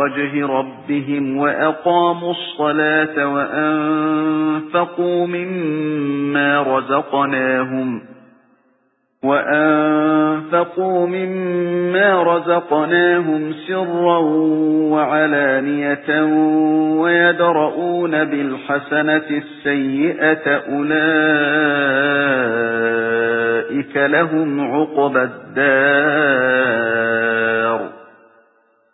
وَجْهِ رَبِّهِمْ وَأَقَامُوا الصَّلَاةَ وَأَنفَقُوا مِمَّا رَزَقْنَاهُمْ وَأَنفَقُوا مِمَّا رَزَقْنَاهُمْ سِرًّا وَعَلَانِيَةً وَيَدْرَؤُونَ بِالْحَسَنَةِ السَّيِّئَةَ أُولَئِكَ لَهُمْ عُقْبَى الدَّارِ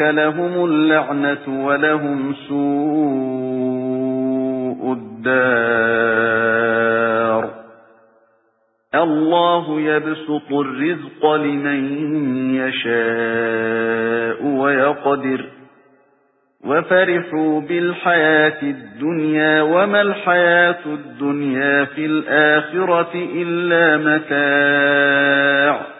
لَهُمُ اللَّعْنَةُ وَلَهُمْ سُوءُ الدَّارِ اللَّهُ يَبْسُطُ الرِّزْقَ لِمَن يَشَاءُ وَيَقْدِرُ وَفَرِحُوا بِالْحَيَاةِ الدُّنْيَا وَمَا الْحَيَاةُ الدُّنْيَا فِي الْآخِرَةِ إِلَّا مَتَاعٌ